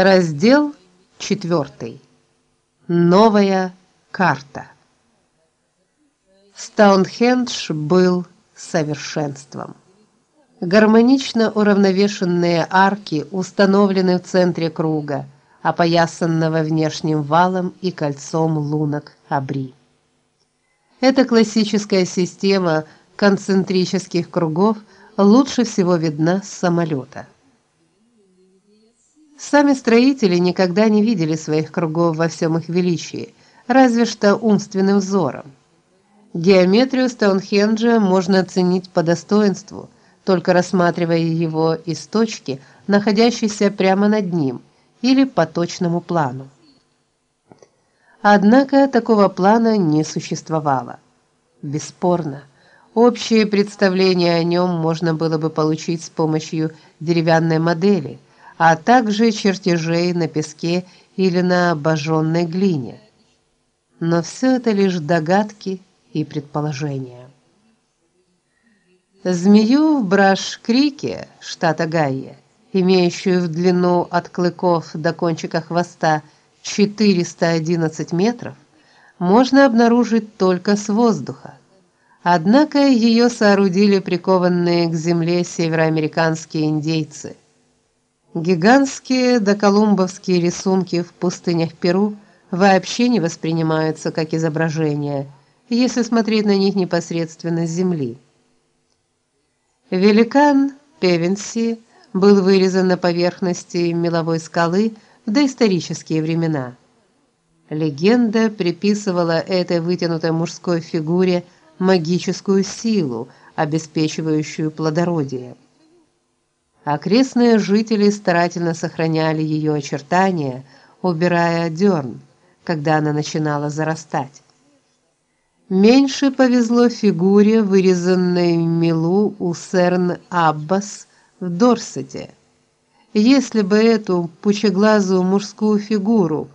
Раздел 4. Новая карта. Стоунхендж был совершенством. Гармонично уравновешенные арки установлены в центре круга, опоясанного внешним валом и кольцом лунок Абри. Эта классическая система концентрических кругов лучше всего видна с самолета. Сами строители никогда не видели своих кругов во всем их величии, разве что умственным взором. Геометрию Стоунхенджа можно оценить по достоинству, только рассматривая его из точки, находящейся прямо над ним, или по точному плану. Однако такого плана не существовало. Бесспорно, общее представление о нем можно было бы получить с помощью деревянной модели – а также чертежей на песке или на обожженной глине. Но все это лишь догадки и предположения. Змею в Браш-Крике, штат Огайо, имеющую в длину от клыков до кончика хвоста 411 метров, можно обнаружить только с воздуха. Однако ее соорудили прикованные к земле североамериканские индейцы – Гигантские доколумбовские рисунки в пустынях Перу вообще не воспринимаются как изображения, если смотреть на них непосредственно с земли. Великан Певенси был вырезан на поверхности меловой скалы в доисторические времена. Легенда приписывала этой вытянутой мужской фигуре магическую силу, обеспечивающую плодородие. Окрестные жители старательно сохраняли ее очертания, убирая дерн, когда она начинала зарастать. Меньше повезло фигуре, вырезанной в мелу у Серн Аббас в Дорсете. Если бы эту пучеглазую мужскую фигуру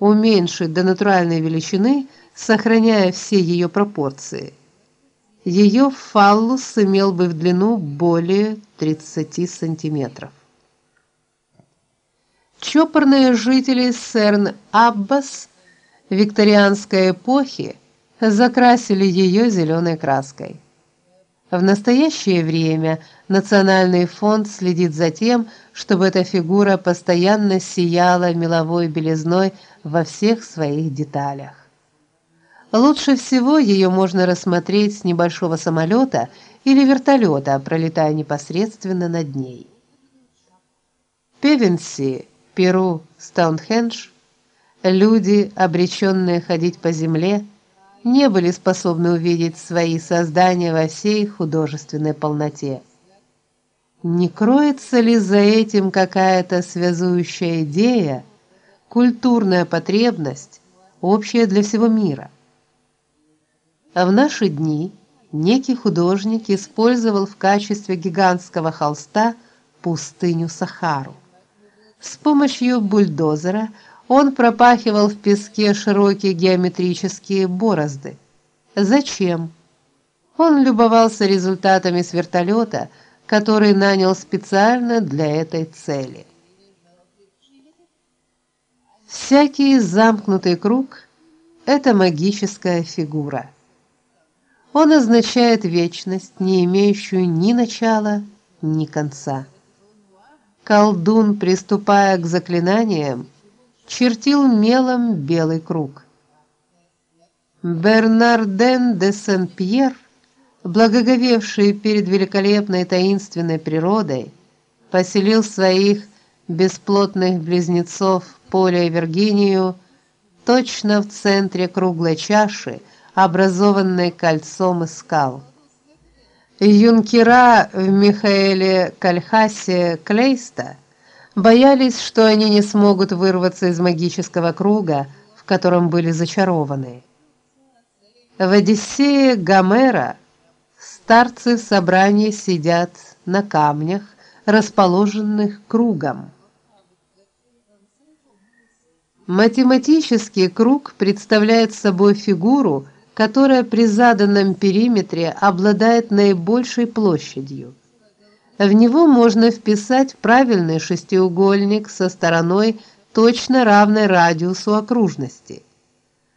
уменьшить до натуральной величины, сохраняя все ее пропорции, ее фаллус имел бы в длину более 30 сантиметров. Чопорные жители Серн-Аббас викторианской эпохи закрасили ее зеленой краской. В настоящее время Национальный фонд следит за тем, чтобы эта фигура постоянно сияла меловой белизной во всех своих деталях. Лучше всего ее можно рассмотреть с небольшого самолета или вертолета, пролетая непосредственно над ней. Певенси, Перу, Стоунхендж, люди, обреченные ходить по земле, не были способны увидеть свои создания во всей художественной полноте. Не кроется ли за этим какая-то связующая идея, культурная потребность, общая для всего мира? А в наши дни некий художник использовал в качестве гигантского холста пустыню Сахару. С помощью бульдозера он пропахивал в песке широкие геометрические борозды. Зачем? Он любовался результатами с вертолета, который нанял специально для этой цели. Всякий замкнутый круг это магическая фигура. Он означает вечность, не имеющую ни начала, ни конца. Колдун, приступая к заклинаниям, чертил мелом белый круг. Бернарден де Сен-Пьер, благоговевший перед великолепной таинственной природой, поселил своих бесплотных близнецов Поля и Виргинию точно в центре круглой чаши, образованной кольцом из скал. Юнкера в Михаэле Кальхасе Клейста боялись, что они не смогут вырваться из магического круга, в котором были зачарованы. В Одиссее Гомера старцы в собрании сидят на камнях, расположенных кругом. Математический круг представляет собой фигуру, которая при заданном периметре обладает наибольшей площадью. В него можно вписать правильный шестиугольник со стороной точно равной радиусу окружности.